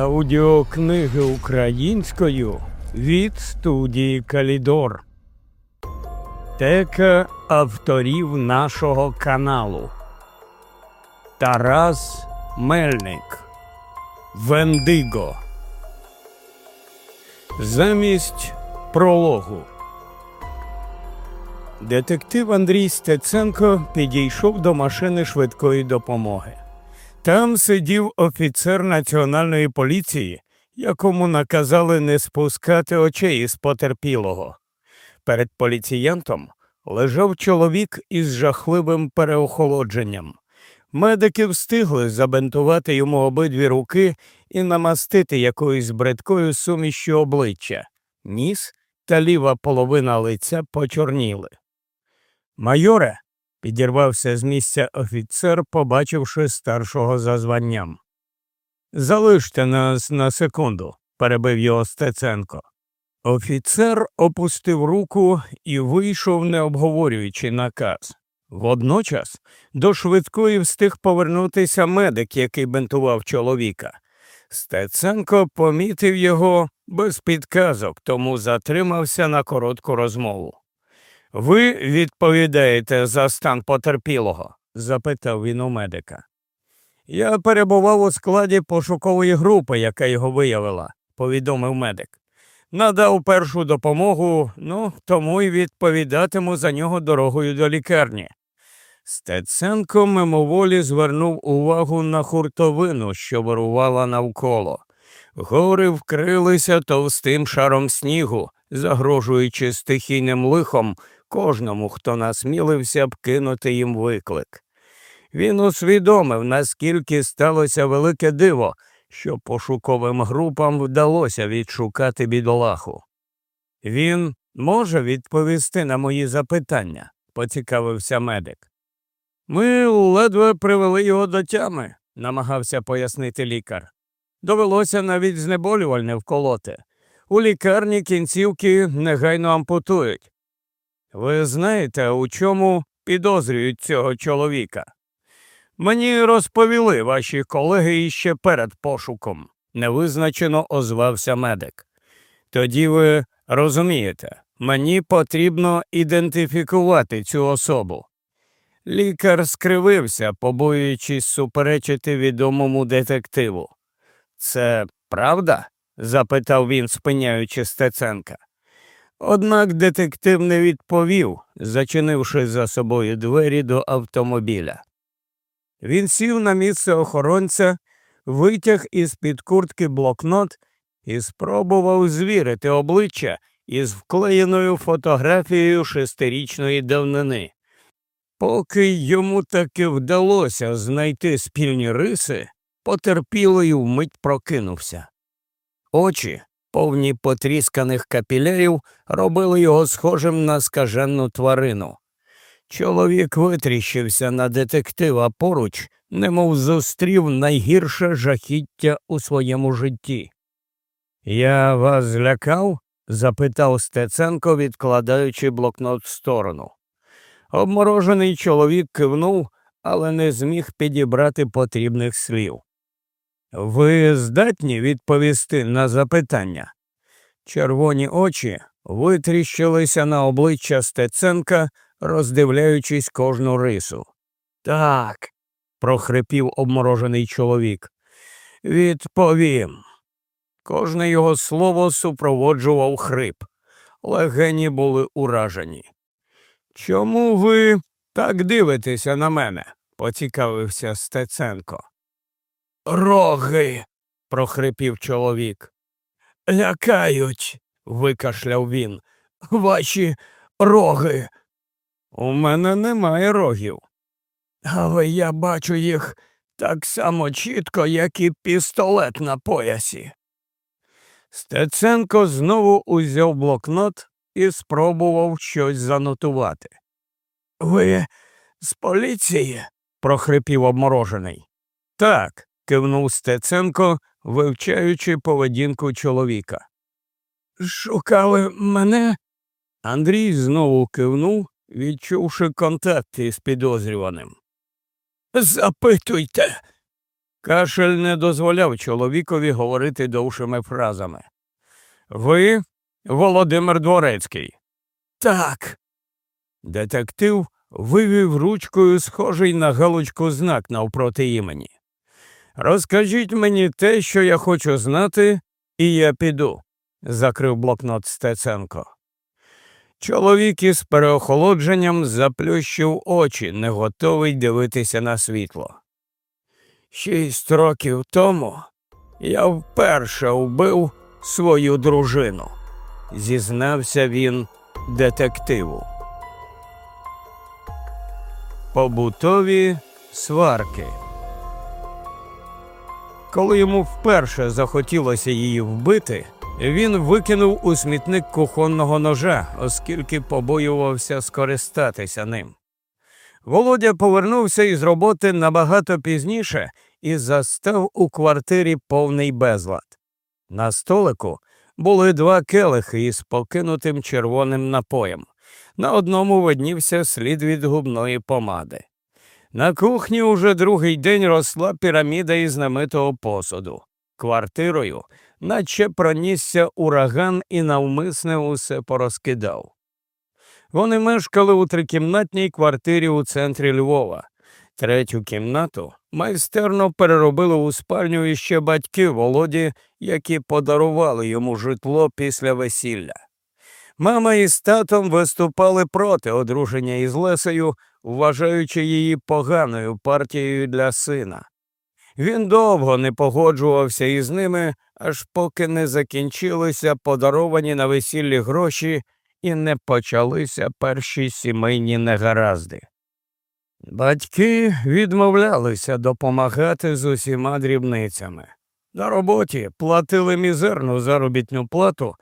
Аудіокниги українською від студії Калідор. Тека авторів нашого каналу. Тарас Мельник. Вендиго. Замість прологу. Детектив Андрій Стеценко підійшов до машини швидкої допомоги. Там сидів офіцер національної поліції, якому наказали не спускати очей із потерпілого. Перед поліціянтом лежав чоловік із жахливим переохолодженням. Медики встигли забинтувати йому обидві руки і намастити якоюсь бридкою сумішю обличчя. Ніс та ліва половина лиця почорніли. Майоре, підірвався з місця офіцер, побачивши старшого за званням. Залиште нас на секунду, перебив його Стеценко. Офіцер опустив руку і вийшов, не обговорюючи наказ. Водночас до швидкої встиг повернутися медик, який бинтував чоловіка. Стеценко помітив його без підказок, тому затримався на коротку розмову. Ви відповідаєте за стан потерпілого? запитав він у медика. Я перебував у складі пошукової групи, яка його виявила, повідомив медик. Надав першу допомогу, ну, тому й відповідатиму за нього дорогою до лікарні. Стеценко мимоволі звернув увагу на хуртовину, що вирувала навколо. Гори вкрилися товстим шаром снігу, загрожуючи стихійним лихом кожному, хто насмілився б кинути їм виклик. Він усвідомив, наскільки сталося велике диво, що пошуковим групам вдалося відшукати бідолаху. Він може відповісти на мої запитання, поцікавився медик. Ми ледве привели його до тями, намагався пояснити лікар. Довелося навіть знеболювальне вколоти. У лікарні кінцівки негайно ампутують. Ви знаєте, у чому підозрюють цього чоловіка? Мені розповіли ваші колеги іще перед пошуком, невизначено озвався медик. Тоді ви розумієте, мені потрібно ідентифікувати цю особу. Лікар скривився, побоюючись суперечити відомому детективу. Це правда? запитав він, спиняючи Стеценка. Однак детектив не відповів, зачинивши за собою двері до автомобіля. Він сів на місце охоронця, витяг із під куртки блокнот і спробував звірити обличчя із вклеєною фотографією шестирічної давнини. Поки йому таки вдалося знайти спільні риси, потерпілий вмить прокинувся. Очі, повні потрісканих капілярів, робили його схожим на скажену тварину. Чоловік витріщився на детектива поруч, немов зустрів найгірше жахіття у своєму житті. Я вас злякав? запитав Стеценко, відкладаючи блокнот в сторону. Обморожений чоловік кивнув, але не зміг підібрати потрібних слів. Ви здатні відповісти на запитання? Червоні очі витріщилися на обличчя Стеценка, роздивляючись кожну рису. Так, прохрипів обморожений чоловік. Відповім. Кожне його слово супроводжував хрип. Легені були уражені. Чому ви так дивитеся на мене? поцікавився Стеценко. Роги. прохрипів чоловік. Лякають, викашляв він. Ваші роги. У мене немає рогів. Але я бачу їх так само чітко, як і пістолет на поясі. Стеценко знову узяв блокнот і спробував щось занотувати. Ви з поліції? прохрипів обморожений. Так, кивнув Стеценко, вивчаючи поведінку чоловіка. Шукали мене? Андрій знову кивнув, відчувши контакт із підозрюваним. Запитуйте. Кашель не дозволяв чоловікові говорити довшими фразами. Ви Володимир Дворецький. Так. Детектив вивів ручкою схожий на галочку знак навпроти імені. Розкажіть мені те, що я хочу знати, і я піду, закрив блокнот Стеценко. Чоловік із переохолодженням заплющив очі, не готовий дивитися на світло. Шість років тому я вперше вбив свою дружину, зізнався він детективу. Побутові сварки. Коли йому вперше захотілося її вбити, він викинув у смітник кухонного ножа, оскільки побоювався скористатися ним. Володя повернувся із роботи набагато пізніше і застав у квартирі повний безлад. На столику були два келихи із покинутим червоним напоєм. На одному виднівся слід від губної помади. На кухні уже другий день росла піраміда із намитого посуду. Квартирою, наче пронісся ураган і навмисне усе порозкидав. Вони мешкали у трикімнатній квартирі у центрі Львова. Третю кімнату майстерно переробили у спальню іще батьки Володі, які подарували йому житло після весілля. Мама із татом виступали проти одруження із Лесею, вважаючи її поганою партією для сина. Він довго не погоджувався із ними, аж поки не закінчилися подаровані на весіллі гроші і не почалися перші сімейні негаразди. Батьки відмовлялися допомагати з усіма дрібницями. На роботі платили мізерну заробітну плату,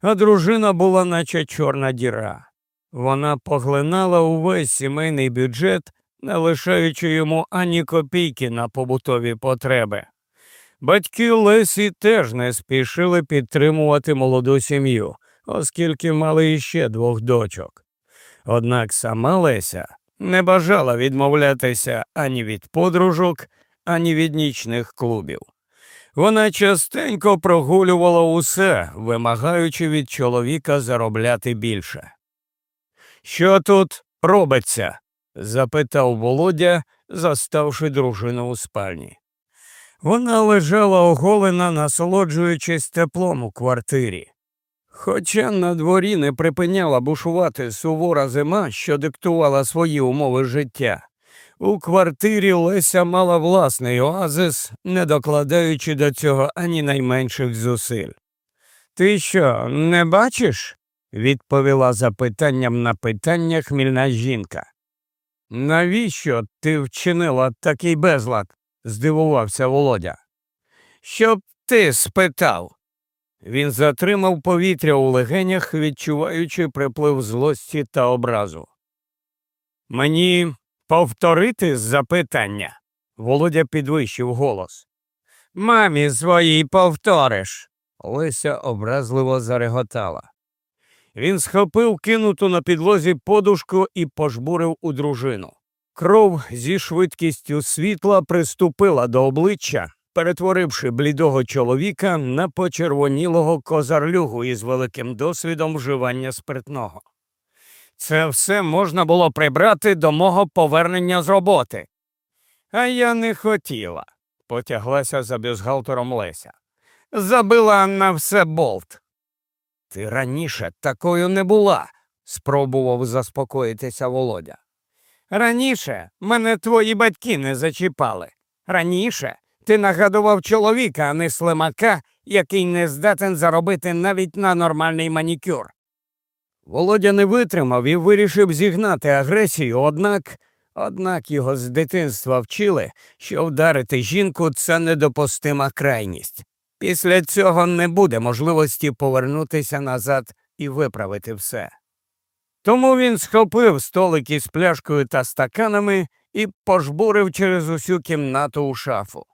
а дружина була, наче чорна діра. Вона поглинала увесь сімейний бюджет, не лишаючи йому ані копійки на побутові потреби. Батьки Лесі теж не спішили підтримувати молоду сім'ю, оскільки мали іще двох дочок. Однак сама Леся не бажала відмовлятися ані від подружок, ані від нічних клубів. Вона частенько прогулювала усе, вимагаючи від чоловіка заробляти більше. Що тут робиться? запитав Володя, заставши дружину у спальні. Вона лежала оголена, насолоджуючись теплом у квартирі. Хоча на дворі не припиняла бушувати сувора зима, що диктувала свої умови життя, у квартирі Леся мала власний оазис, не докладаючи до цього ані найменших зусиль. Ти що, не бачиш? Відповіла запитанням на питання хмільна жінка. Навіщо ти вчинила такий безлад? здивувався Володя. Щоб ти спитав. Він затримав повітря у легенях, відчуваючи приплив злості та образу. Мені повторити запитання. Володя підвищив голос. Мамі своїй повториш. Леся образливо зареготала. Він схопив кинуту на підлозі подушку і пожбурив у дружину. Кров зі швидкістю світла приступила до обличчя, перетворивши блідого чоловіка на почервонілого козарлюгу із великим досвідом вживання спиртного. Це все можна було прибрати до мого повернення з роботи. А я не хотіла, потяглася за бюзгалтером Леся. Забила на все болт. Ти раніше такою не була, спробував заспокоїтися Володя. Раніше мене твої батьки не зачіпали. Раніше ти нагадував чоловіка, а не слимака, який не здатен заробити навіть на нормальний манікюр. Володя не витримав і вирішив зігнати агресію, однак однак його з дитинства вчили, що вдарити жінку це недопустима крайність. Після цього не буде можливості повернутися назад і виправити все. Тому він схопив столик із пляшкою та стаканами і пожбурив через усю кімнату у шафу.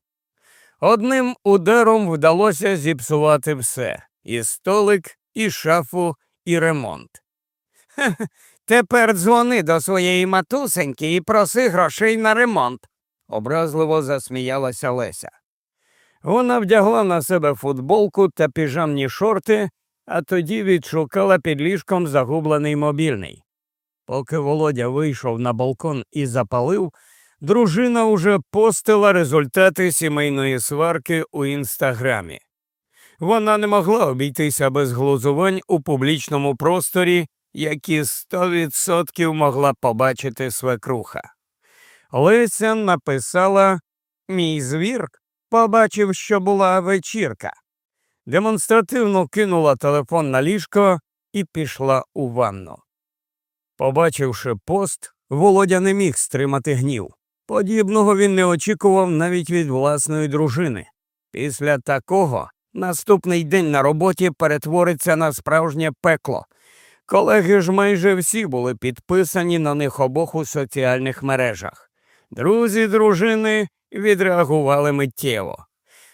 Одним ударом вдалося зіпсувати все і столик, і шафу, і ремонт. Хе, тепер дзвони до своєї матусеньки і проси грошей на ремонт, образливо засміялася Леся. Вона вдягла на себе футболку та піжамні шорти, а тоді відшукала під ліжком загублений мобільний. Поки Володя вийшов на балкон і запалив, дружина уже постила результати сімейної сварки у інстаграмі. Вона не могла обійтися без глузувань у публічному просторі, які сто відсотків могла побачити свекруха. Леся написала Мій звір побачив, що була вечірка. Демонстративно кинула телефон на ліжко і пішла у ванну. Побачивши пост, Володя не міг стримати гнів. Подібного він не очікував навіть від власної дружини. Після такого наступний день на роботі перетвориться на справжнє пекло. Колеги ж майже всі були підписані на них обох у соціальних мережах. Друзі дружини відреагували миттєво.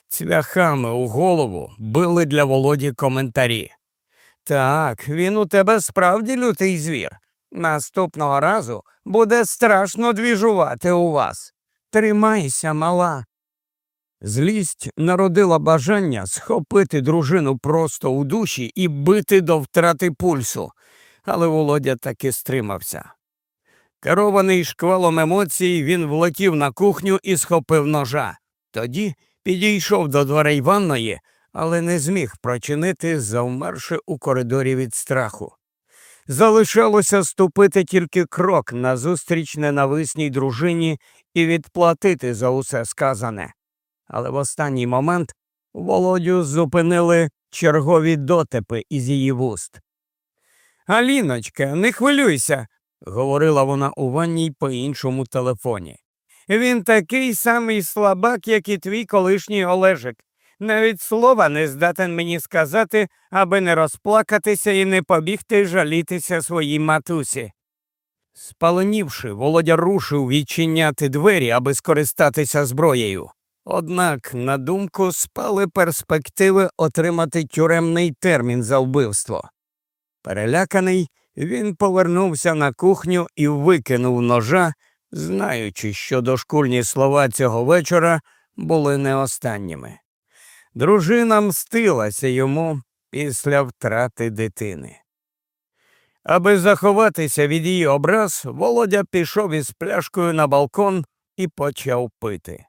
Цвяхами у голову били для Володі коментарі. Так, він у тебе справді лютий звір. Наступного разу буде страшно двіжувати у вас. Тримайся, мала. Злість народила бажання схопити дружину просто у душі і бити до втрати пульсу, але Володя таки стримався. Керований шквалом емоцій, він влетів на кухню і схопив ножа. Тоді підійшов до дверей ванної, але не зміг прочинити, завмерши у коридорі від страху. Залишалося ступити тільки крок назустріч ненависній дружині і відплатити за усе сказане. Але в останній момент Володю зупинили чергові дотипи із її вуст. Аліночка, не хвилюйся, говорила вона у ванній по іншому телефоні. Він такий самий слабак, як і твій колишній Олежик. Навіть слова не здатен мені сказати, аби не розплакатися і не побігти жалітися своїй матусі. Спаленівши, Володя рушив відчиняти двері, аби скористатися зброєю. Однак, на думку, спали перспективи отримати тюремний термін за вбивство. Переляканий, він повернувся на кухню і викинув ножа, знаючи, що дошкульні слова цього вечора були не останніми. Дружина мстилася йому після втрати дитини. Аби заховатися від її образ, Володя пішов із пляшкою на балкон і почав пити.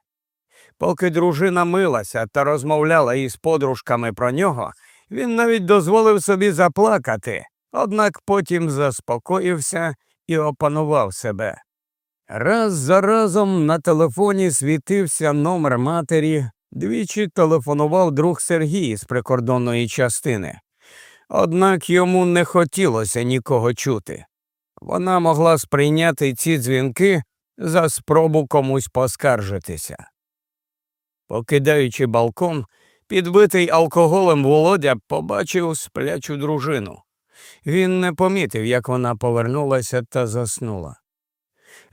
Поки дружина милася та розмовляла із подружками про нього, він навіть дозволив собі заплакати, однак потім заспокоївся і опанував себе. Раз за разом на телефоні світився номер матері, двічі телефонував друг Сергій з прикордонної частини. Однак йому не хотілося нікого чути. Вона могла сприйняти ці дзвінки за спробу комусь поскаржитися. Покидаючи балкон, підбитий алкоголем Володя побачив сплячу дружину. Він не помітив, як вона повернулася та заснула.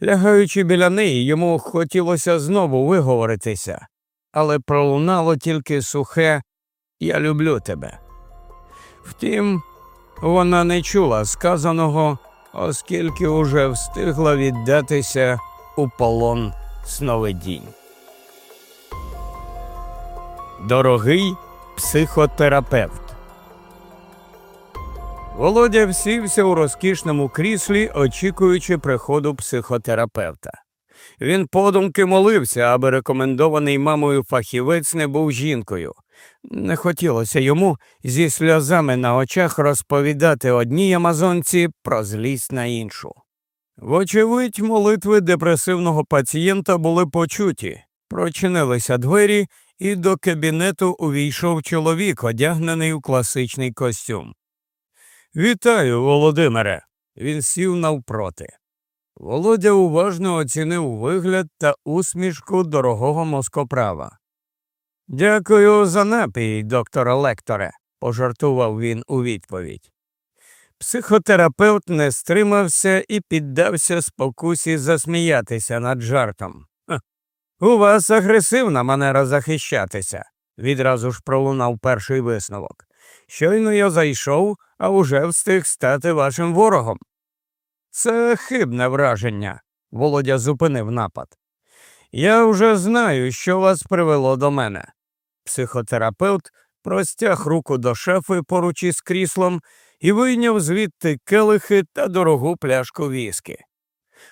Лягаючи біля неї, йому хотілося знову виговоритися, але пролунало тільки сухе Я люблю тебе. Втім, вона не чула сказаного, оскільки уже встигла віддатися у полон сновидінь. Дорогий психотерапевт. Володя всівся у розкішному кріслі, очікуючи приходу психотерапевта. Він подумки молився, аби рекомендований мамою фахівець не був жінкою. Не хотілося йому зі сльозами на очах розповідати одній амазонці про злість на іншу. Вочевидь, молитви депресивного пацієнта були почуті, прочинилися двері, і до кабінету увійшов чоловік, одягнений у класичний костюм. Вітаю, Володимире. Він сів навпроти. Володя уважно оцінив вигляд та усмішку дорогого москоправа. Дякую за напій, докторе лекторе, пожартував він у відповідь. Психотерапевт не стримався і піддався спокусі засміятися над жартом. У вас агресивна манера захищатися, відразу ж пролунав перший висновок. Щойно я зайшов, а уже встиг стати вашим ворогом. Це хибне враження, Володя зупинив напад. Я вже знаю, що вас привело до мене. Психотерапевт простяг руку до шафи поруч із кріслом і вийняв звідти келихи та дорогу пляшку віскі.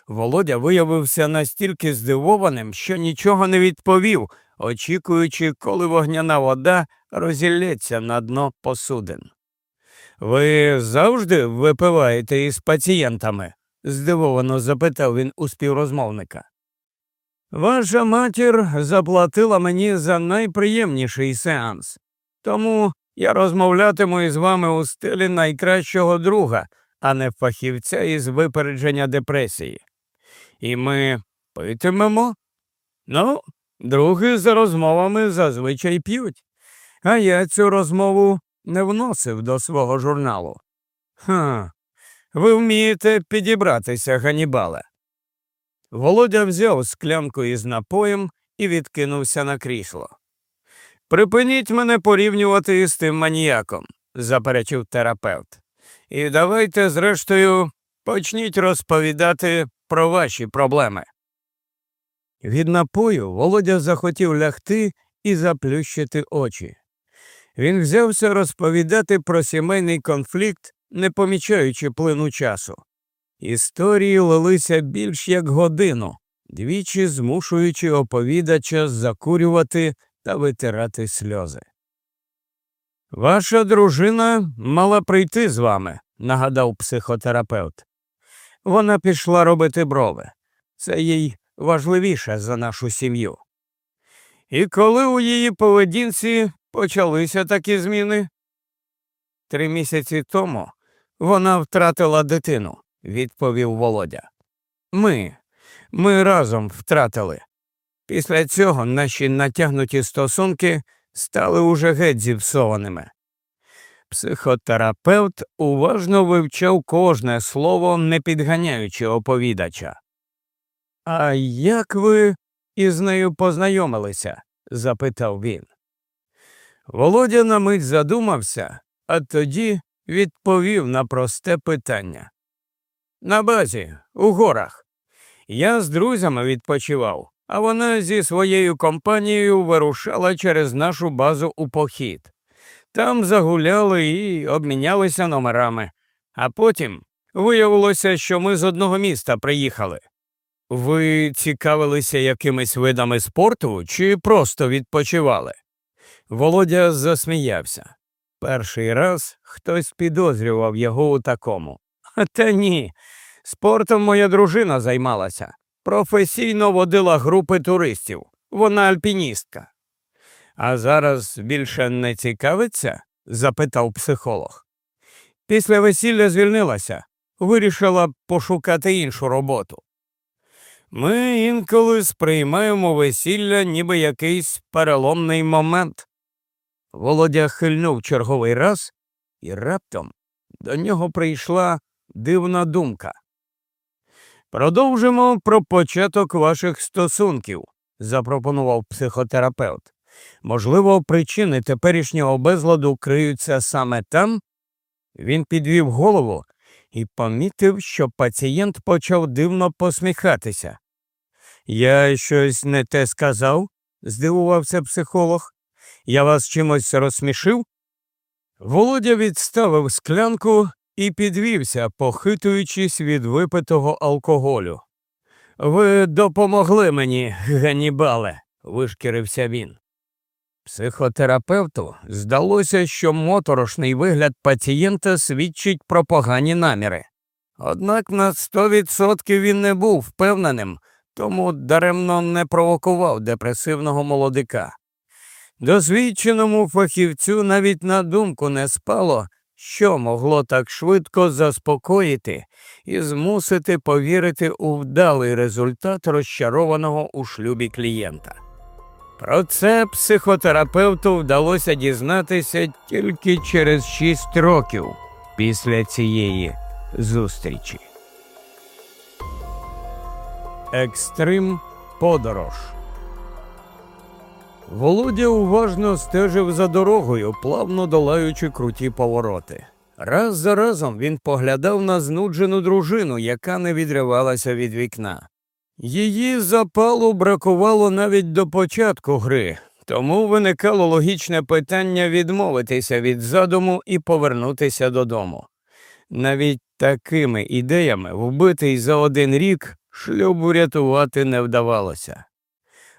Володя виявився настільки здивованим, що нічого не відповів, очікуючи, коли вогняна вода розілється на дно посудин. Ви завжди випиваєте із пацієнтами? здивовано запитав він у співрозмовника. Ваша матір заплатила мені за найприємніший сеанс, тому я розмовлятиму із вами у стилі найкращого друга, а не фахівця із випередження депресії. І ми питимемо? Ну, други за розмовами зазвичай п'ють, а я цю розмову не вносив до свого журналу. Ха, ви вмієте підібратися, Ганібале. Володя взяв склянку із напоєм і відкинувся на крісло. Припиніть мене порівнювати із тим маніяком, заперечив терапевт. І давайте, зрештою, почніть розповідати про ваші проблеми. Від напою Володя захотів лягти і заплющити очі. Він взявся розповідати про сімейний конфлікт, не помічаючи плину часу. Історії лилися більш як годину, двічі змушуючи оповідача закурювати та витирати сльози. Ваша дружина мала прийти з вами, нагадав психотерапевт. Вона пішла робити брови. Це їй важливіше за нашу сім'ю. І коли у її поведінці почалися такі зміни? Три місяці тому вона втратила дитину, відповів Володя. Ми, ми разом втратили. Після цього наші натягнуті стосунки стали уже геть зіпсованими. Психотерапевт уважно вивчав кожне слово, не підганяючи оповідача. А як ви із нею познайомилися? запитав він. Володя на мить задумався, а тоді відповів на просте питання. На базі, у горах. Я з друзями відпочивав, а вона зі своєю компанією вирушала через нашу базу у похід. Там загуляли і обмінялися номерами, а потім виявилося, що ми з одного міста приїхали. Ви цікавилися якимись видами спорту чи просто відпочивали? Володя засміявся. Перший раз хтось підозрював його у такому. Та ні. Спортом моя дружина займалася. Професійно водила групи туристів. Вона альпіністка. А зараз більше не цікавиться? запитав психолог. Після весілля звільнилася, вирішила пошукати іншу роботу. Ми інколи сприймаємо весілля, ніби якийсь переломний момент. Володя хильнув черговий раз, і раптом до нього прийшла дивна думка. Продовжимо про початок ваших стосунків, запропонував психотерапевт. Можливо, причини теперішнього безладу криються саме там. Він підвів голову і помітив, що пацієнт почав дивно посміхатися. Я щось не те сказав? здивувався психолог. Я вас чимось розсмішив? Володя відставив склянку і підвівся, похитуючись від випитого алкоголю. Ви допомогли мені, Ганібале, вишкірився він. Психотерапевту здалося, що моторошний вигляд пацієнта свідчить про погані наміри. Однак на сто відсотків він не був впевненим, тому даремно не провокував депресивного молодика. Досвідченому фахівцю навіть на думку не спало, що могло так швидко заспокоїти і змусити повірити у вдалий результат розчарованого у шлюбі клієнта. Про це психотерапевту вдалося дізнатися тільки через шість років після цієї зустрічі. Екстрим подорож. Володя уважно стежив за дорогою, плавно долаючи круті повороти. Раз за разом він поглядав на знуджену дружину, яка не відривалася від вікна. Її запалу бракувало навіть до початку гри, тому виникало логічне питання відмовитися від задуму і повернутися додому. Навіть такими ідеями, вбитий за один рік, шлюб врятувати не вдавалося.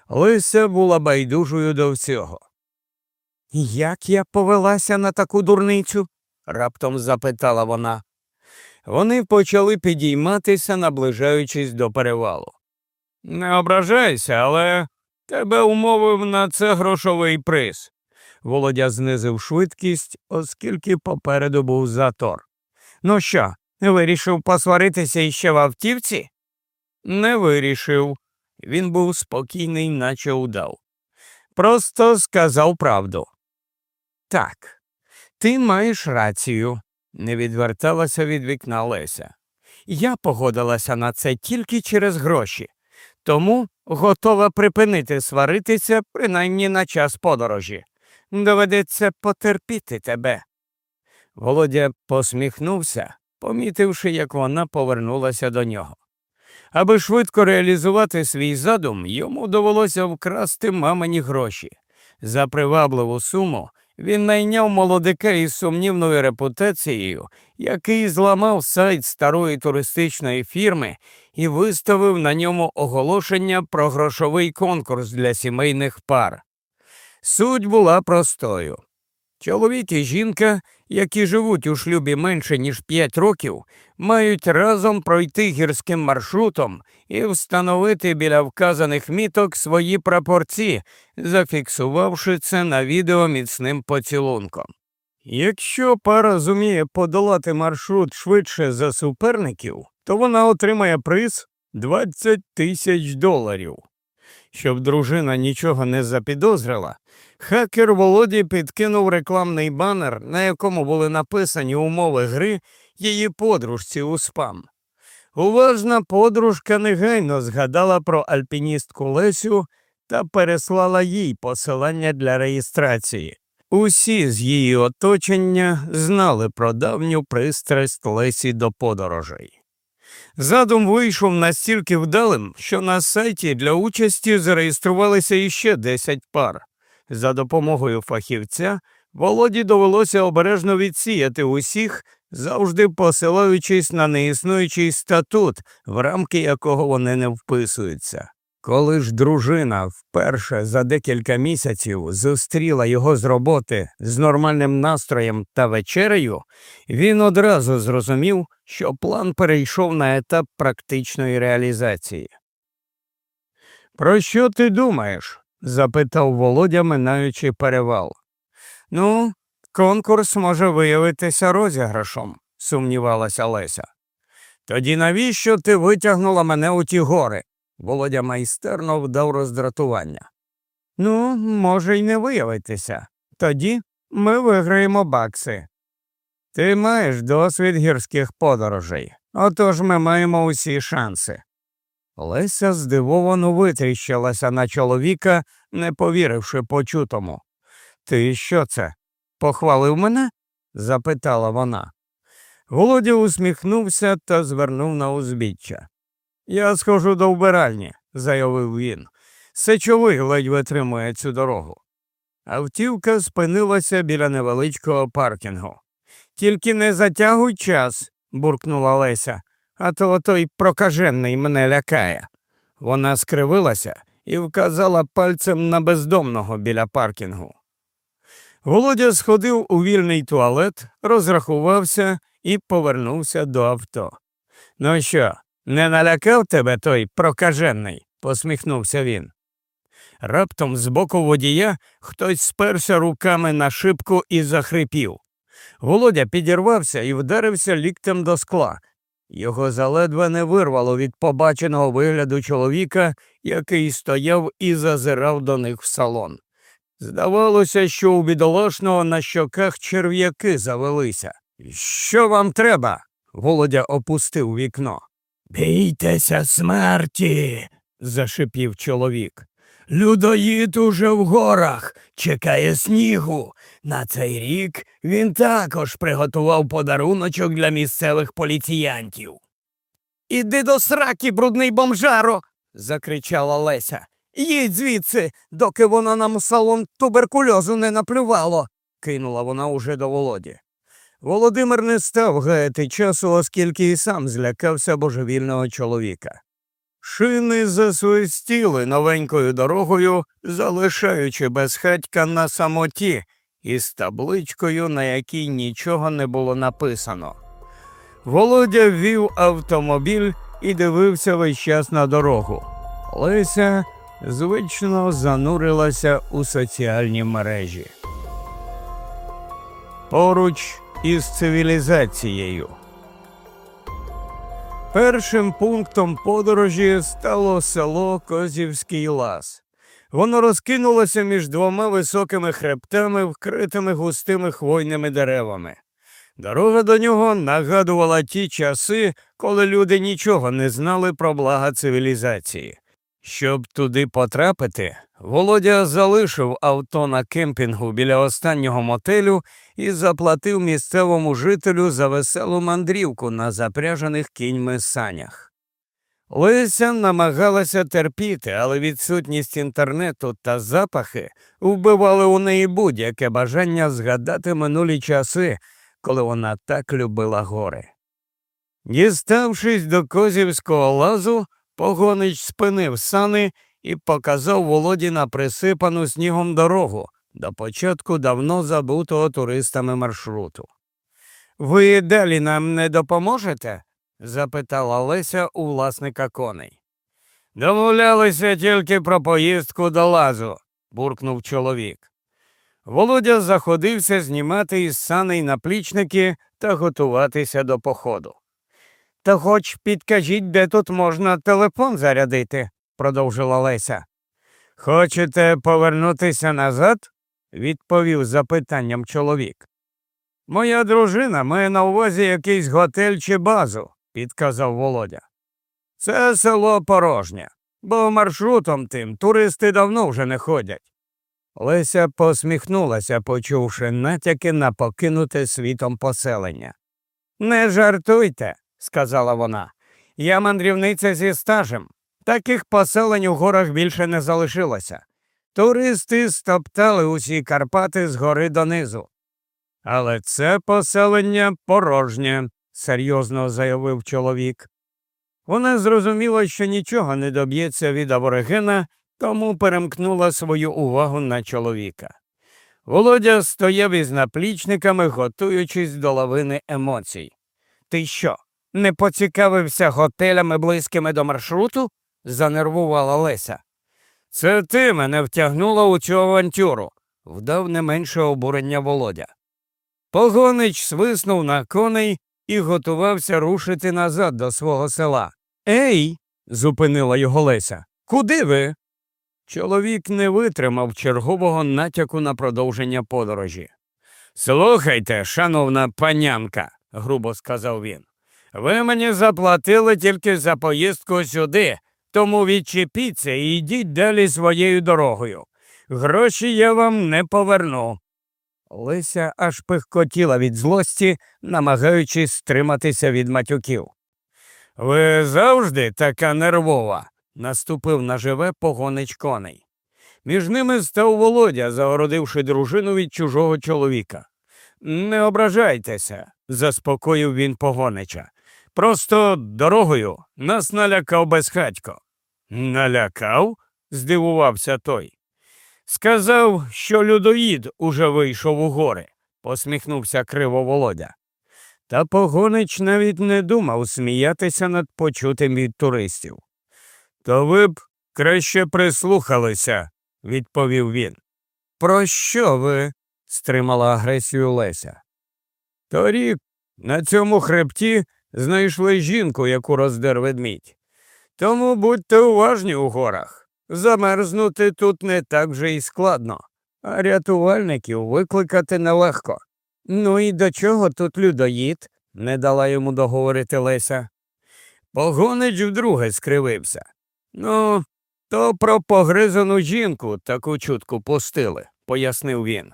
Лися була байдужою до всього. Як я повелася на таку дурницю? раптом запитала вона. Вони почали підійматися, наближаючись до перевалу. Не ображайся, але тебе умовив на це грошовий приз. Володя знизив швидкість, оскільки попереду був затор. Ну що, вирішив посваритися іще в автівці? Не вирішив. Він був спокійний, наче удав. Просто сказав правду. Так, ти маєш рацію, не відверталася від вікна Леся. Я погодилася на це тільки через гроші, тому готова припинити сваритися принаймні на час подорожі. Доведеться потерпіти тебе. Володя посміхнувся, помітивши, як вона повернулася до нього. Аби швидко реалізувати свій задум, йому довелося вкрасти мамині гроші. За привабливу суму він найняв молодика із сумнівною репутацією, який зламав сайт старої туристичної фірми і виставив на ньому оголошення про грошовий конкурс для сімейних пар. Суть була простою. Чоловік і жінка, які живуть у шлюбі менше ніж 5 років, мають разом пройти гірським маршрутом і встановити біля вказаних міток свої прапорці, зафіксувавши це на відео міцним поцілунком. Якщо пара зуміє подолати маршрут швидше за суперників, то вона отримає приз 20 тисяч доларів. Щоб дружина нічого не запідозрила, хакер Володі підкинув рекламний банер, на якому були написані умови гри її подружці у спам. Уважна подружка негайно згадала про альпіністку Лесю та переслала їй посилання для реєстрації. Усі з її оточення знали про давню пристрасть Лесі до подорожей. Задум вийшов настільки вдалим, що на сайті для участі зареєструвалися іще 10 пар. За допомогою фахівця Володі довелося обережно відсіяти усіх, завжди посилаючись на неіснуючий статут, в рамки якого вони не вписуються. Коли ж дружина вперше за декілька місяців зустріла його з роботи з нормальним настроєм та вечерею, він одразу зрозумів, що план перейшов на етап практичної реалізації. Про що ти думаєш? запитав Володя, минаючи перевал. Ну, конкурс може виявитися розіграшом, сумнівалася Леся. Тоді навіщо ти витягнула мене у ті гори? Володя майстерно вдав роздратування. Ну, може, й не виявитися. Тоді ми виграємо бакси. Ти маєш досвід гірських подорожей, отож ми маємо усі шанси. Леся здивовано витріщилася на чоловіка, не повіривши почутому. Ти що це? Похвалив мене? запитала вона. Володя усміхнувся та звернув на узбіччя. Я схожу до вбиральні, заявив він. Сечовий ледь витримує цю дорогу. Автівка спинилася біля невеличкого паркінгу. Тільки не затягуй час, буркнула Леся, а то той прокажений мене лякає. Вона скривилася і вказала пальцем на бездомного біля паркінгу. Володя сходив у вільний туалет, розрахувався і повернувся до авто. Ну що, не налякав тебе той прокажений? посміхнувся він. Раптом з боку водія хтось сперся руками на шибку і захрипів. Володя підірвався і вдарився ліктем до скла. Його заледве не вирвало від побаченого вигляду чоловіка, який стояв і зазирав до них в салон. Здавалося, що у бідолашного на щоках черв'яки завелися. Що вам треба? Володя опустив вікно. Бійтеся смерті, зашипів чоловік. Людоїд уже в горах, чекає снігу. На цей рік він також приготував подаруночок для місцевих поліціянтів. Іди до сраки, брудний бомжаро. закричала Леся. Їдь звідси, доки воно нам салон туберкульозу не наплювало, кинула вона уже до Володі. Володимир не став гаяти часу, оскільки і сам злякався божевільного чоловіка. Шини засвистіли новенькою дорогою, залишаючи безхатька на самоті із табличкою, на якій нічого не було написано. Володя ввів автомобіль і дивився весь час на дорогу. Леся звично занурилася у соціальні мережі. Поруч із цивілізацією. Першим пунктом подорожі стало село Козівський Лас. Воно розкинулося між двома високими хребтами, вкритими густими хвойними деревами. Дорога до нього нагадувала ті часи, коли люди нічого не знали про блага цивілізації. Щоб туди потрапити, Володя залишив авто на кемпінгу біля останнього мотелю і заплатив місцевому жителю за веселу мандрівку на запряжених кіньми санях. Леся намагалася терпіти, але відсутність інтернету та запахи вбивали у неї будь-яке бажання згадати минулі часи, коли вона так любила гори. Діставшись до козівського лазу, погонич спинив сани і показав володі на присипану снігом дорогу до початку давно забутого туристами маршруту. Ви далі нам не допоможете? запитала Леся у власника коней. Домовлялися тільки про поїздку до лазу, буркнув чоловік. Володя заходився знімати із саней наплічники та готуватися до походу. Та хоч підкажіть, де тут можна телефон зарядити, продовжила Леся. Хочете повернутися назад? відповів запитанням чоловік. Моя дружина має на увазі якийсь готель чи базу, підказав Володя. Це село порожнє, бо маршрутом тим туристи давно вже не ходять. Леся посміхнулася, почувши натяки на покинуте світом поселення. Не жартуйте, сказала вона. Я мандрівниця зі стажем. Таких поселень у горах більше не залишилося. Туристи стоптали усі Карпати з гори донизу. Але це поселення порожнє, серйозно заявив чоловік. Вона зрозуміла, що нічого не доб'ється від аборигена, тому перемкнула свою увагу на чоловіка. Володя стояв із наплічниками, готуючись до лавини емоцій. Ти що, не поцікавився готелями близькими до маршруту? Занервувала Леся. Це ти мене втягнула у цю авантюру, вдав не менше обурення Володя. Погонич свиснув на коней і готувався рушити назад до свого села. Ей, зупинила його Леся. Куди ви? Чоловік не витримав чергового натяку на продовження подорожі. Слухайте, шановна панянка, грубо сказав він. Ви мені заплатили тільки за поїздку сюди, тому відчепіться і йдіть далі своєю дорогою. Гроші я вам не поверну. Лися аж пихкотіла від злості, намагаючись стриматися від матюків. Ви завжди така нервова, наступив на живе погонич коней. Між ними став володя, загородивши дружину від чужого чоловіка. Не ображайтеся, заспокоїв він погонича. Просто дорогою нас налякав безхатько. Налякав? здивувався той. Сказав, що людоїд уже вийшов у гори, посміхнувся криво Володя. Та погонич навіть не думав сміятися над почутим від туристів. То ви б краще прислухалися, відповів він. Про що ви? стримала агресію Леся. Торік на цьому хребті знайшли жінку, яку роздер ведмідь. Тому будьте уважні у горах. Замерзнути тут не так вже й складно, а рятувальників викликати нелегко. Ну і до чого тут людоїд? не дала йому договорити Леся. Погонич вдруге скривився. Ну, то про погризану жінку таку чутку пустили, пояснив він.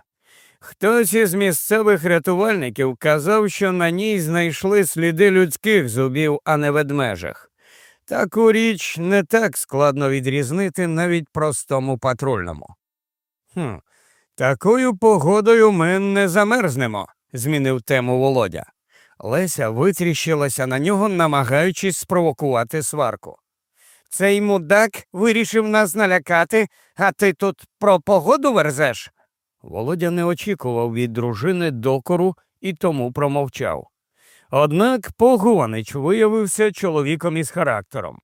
Хтось із місцевих рятувальників казав, що на ній знайшли сліди людських зубів, а не ведмежих. Таку річ не так складно відрізнити навіть простому патрульному. «Хм, Такою погодою ми не замерзнемо, змінив тему Володя. Леся витріщилася на нього, намагаючись спровокувати сварку. Цей мудак вирішив нас налякати, а ти тут про погоду верзеш. Володя не очікував від дружини докору і тому промовчав. Однак погонич виявився чоловіком із характером.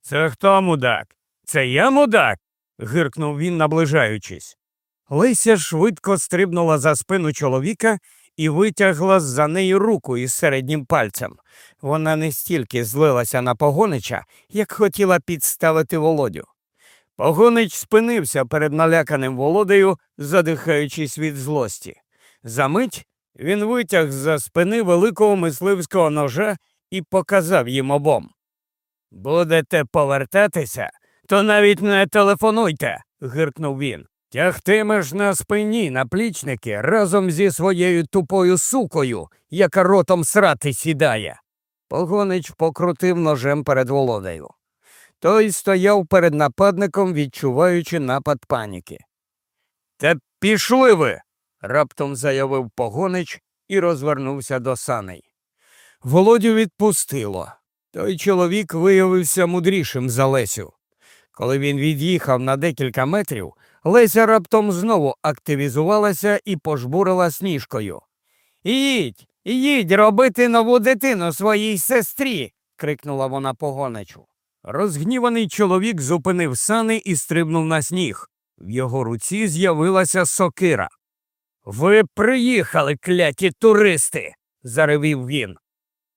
Це хто мудак? Це я мудак? гиркнув він, наближаючись. Леся швидко стрибнула за спину чоловіка і витягла за неї руку із середнім пальцем. Вона не стільки злилася на погонича, як хотіла підставити володю. Погонич спинився перед наляканим володею, задихаючись від злості. Замить він витяг за спини великого мисливського ножа і показав їм обом. Будете повертатися, то навіть не телефонуйте, гиркнув він. Тягтимеш на спині наплічники разом зі своєю тупою сукою, яка ротом срати сідає. Погонич покрутив ножем перед володею. Той стояв перед нападником, відчуваючи напад паніки. Та пішли ви. раптом заявив погонич і розвернувся до саней. Володю відпустило. Той чоловік виявився мудрішим за Лесю. Коли він від'їхав на декілька метрів, Леся раптом знову активізувалася і пожбурила сніжкою. Їдь, їдь робити нову дитину своїй сестрі. крикнула вона погоничу. Розгніваний чоловік зупинив сани і стрибнув на сніг. В його руці з'явилася сокира. Ви приїхали, кляті туристи, заревів він.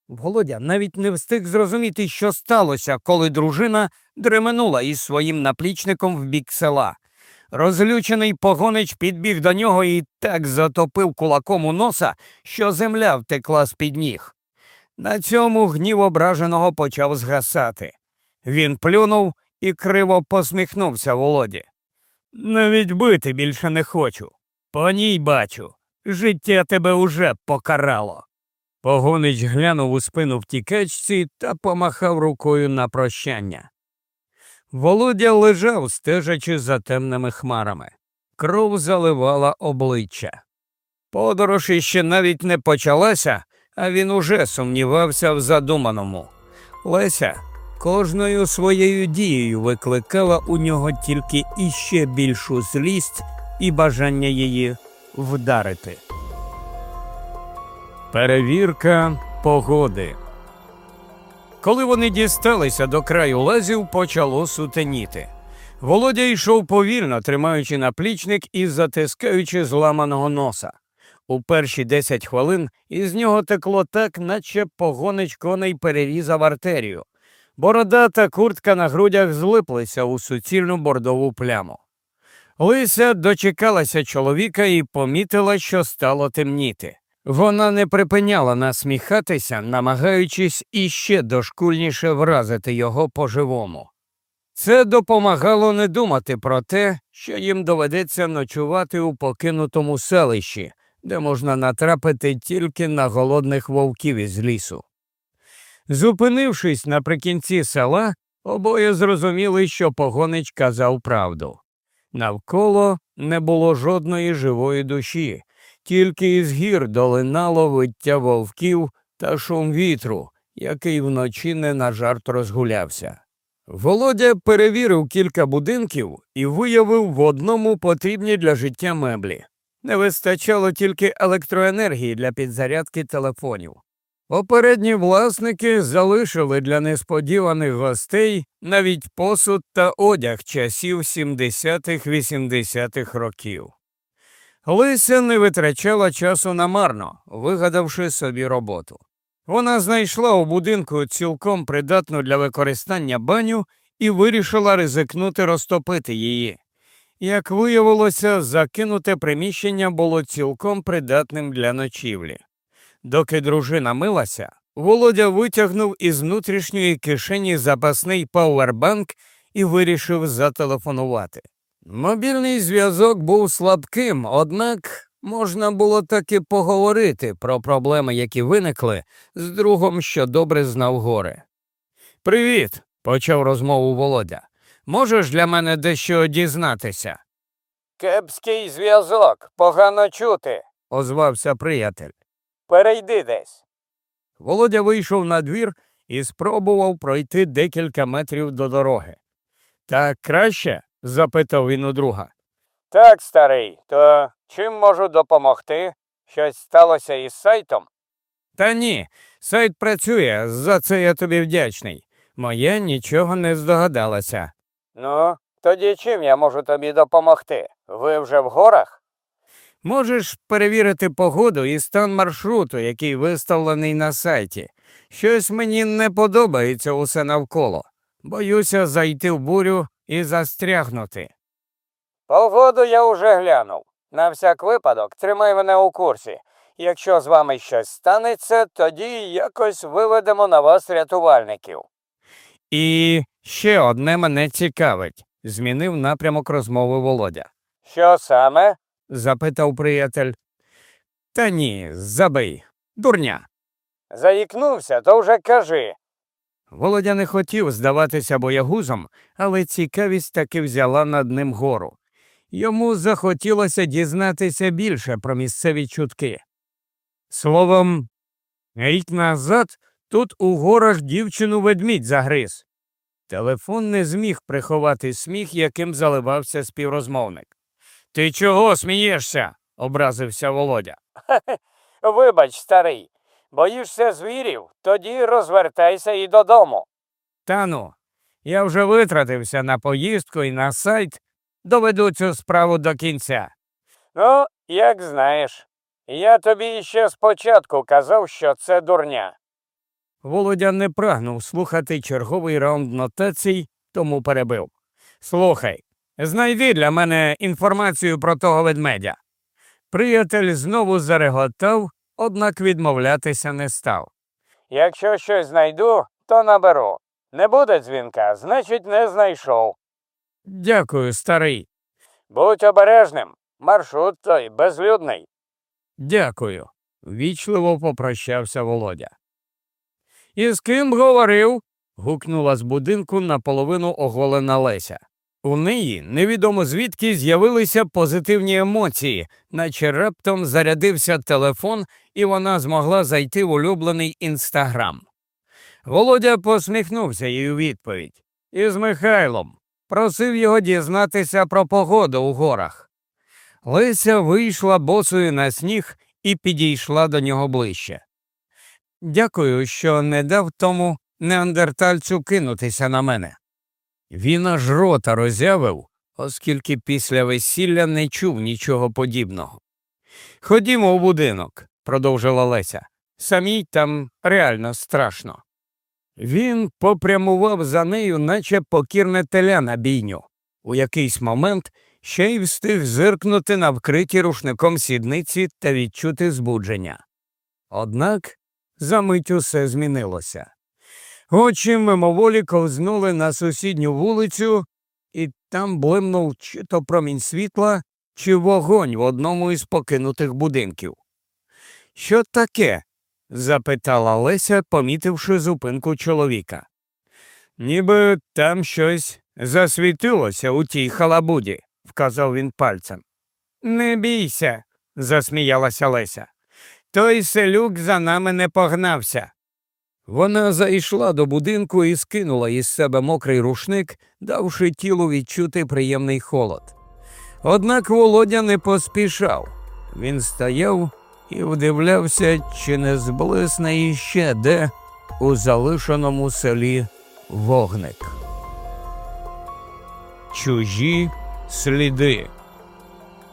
Володя навіть не встиг зрозуміти, що сталося, коли дружина дременула із своїм наплічником в бік села. Розлючений погонич підбіг до нього і так затопив кулаком у носа, що земля втекла з під ніг. На цьому гнів ображеного почав згасати. Він плюнув і криво посміхнувся Володі. Навіть бити більше не хочу. По ній бачу. Життя тебе уже покарало. Погонич глянув у спину втікачці та помахав рукою на прощання. Володя лежав, стежачи за темними хмарами. Кров заливала обличчя. Подорож іще навіть не почалася, а він уже сумнівався в задуманому. Леся кожною своєю дією викликала у нього тільки іще більшу злість і бажання її вдарити. Перевірка погоди. Коли вони дісталися до краю лазів, почало сутеніти. Володя йшов повільно, тримаючи наплічник і затискаючи зламаного носа. У перші десять хвилин із нього текло так, наче погонич коней перерізав артерію. Борода та куртка на грудях злиплися у суцільну бордову пляму. Лися дочекалася чоловіка і помітила, що стало темніти. Вона не припиняла насміхатися, намагаючись іще дошкульніше вразити його по-живому. Це допомагало не думати про те, що їм доведеться ночувати у покинутому селищі, де можна натрапити тільки на голодних вовків із лісу. Зупинившись наприкінці села, обоє зрозуміли, що погонич казав правду. Навколо не було жодної живої душі, тільки із гір долинало виття вовків та шум вітру, який вночі не на жарт розгулявся. Володя перевірив кілька будинків і виявив в одному потрібні для життя меблі. Не вистачало тільки електроенергії для підзарядки телефонів. Попередні власники залишили для несподіваних гостей навіть посуд та одяг часів 70-80-х років. Лися не витрачала часу намарно, вигадавши собі роботу. Вона знайшла у будинку цілком придатну для використання баню і вирішила ризикнути розтопити її. Як виявилося, закинуте приміщення було цілком придатним для ночівлі. Доки дружина милася, Володя витягнув із внутрішньої кишені запасний пауербанк і вирішив зателефонувати. Мобільний зв'язок був слабким, однак можна було таки поговорити про проблеми, які виникли, з другом, що добре знав горе. Привіт, почав розмову Володя. Можеш для мене дещо дізнатися? Кепський зв'язок, погано чути. озвався приятель. Перейди десь. Володя вийшов на двір і спробував пройти декілька метрів до дороги. Так краще? запитав він у друга. Так, старий, то чим можу допомогти? Щось сталося із сайтом? Та ні, сайт працює, за це я тобі вдячний. Моя нічого не здогадалася. Ну, тоді чим я можу тобі допомогти? Ви вже в горах? Можеш перевірити погоду і стан маршруту, який виставлений на сайті. Щось мені не подобається усе навколо. Боюся зайти в бурю і застрягнути. Погоду я уже глянув. На всяк випадок тримай мене у курсі. Якщо з вами щось станеться, тоді якось виведемо на вас рятувальників. І ще одне мене цікавить, змінив напрямок розмови Володя. Що саме? Запитав приятель. Та ні, забий, дурня. Заїкнувся, то вже кажи. Володя не хотів здаватися боягузом, але цікавість таки взяла над ним гору. Йому захотілося дізнатися більше про місцеві чутки. Словом, рік назад тут у горах дівчину ведмідь загриз. Телефон не зміг приховати сміх, яким заливався співрозмовник. Ти чого смієшся? образився Володя. Вибач, старий, боїшся звірів, тоді розвертайся і додому. Та ну, я вже витратився на поїздку і на сайт, доведу цю справу до кінця. Ну, як знаєш. Я тобі ще спочатку казав, що це дурня. Володя не прагнув слухати черговий раунд нотацій, тому перебив. Слухай, знайди для мене інформацію про того ведмедя. Приятель знову зареготав, однак відмовлятися не став. Якщо щось знайду, то наберу. Не буде дзвінка, значить, не знайшов. Дякую, старий. Будь обережним. Маршрут той безлюдний. Дякую. вічливо попрощався Володя. І з ким говорив? гукнула з будинку наполовину оголена Леся. У неї невідомо звідки з'явилися позитивні емоції, наче раптом зарядився телефон, і вона змогла зайти в улюблений інстаграм. Володя посміхнувся їй у відповідь. Із Михайлом просив його дізнатися про погоду у горах. Леся вийшла босою на сніг і підійшла до нього ближче. Дякую, що не дав тому неандертальцю кинутися на мене. Він аж рота роззявив, оскільки після весілля не чув нічого подібного. Ходімо у будинок, продовжила Леся. Самій там реально страшно. Він попрямував за нею, наче покірне теля на бійню. У якийсь момент ще й встиг зиркнути на вкриті рушником сідниці та відчути збудження. Однак за мить усе змінилося. Очі мимоволі ковзнули на сусідню вулицю, і там блимнув чи то промінь світла, чи вогонь в одному із покинутих будинків. Що таке? запитала Леся, помітивши зупинку чоловіка. Ніби там щось засвітилося у тій халабуді, вказав він пальцем. Не бійся, засміялася Леся. Той селюк за нами не погнався. Вона зайшла до будинку і скинула із себе мокрий рушник, давши тілу відчути приємний холод. Однак Володя не поспішав. Він стояв і вдивлявся, чи не зблисне іще де у залишеному селі вогник. Чужі сліди.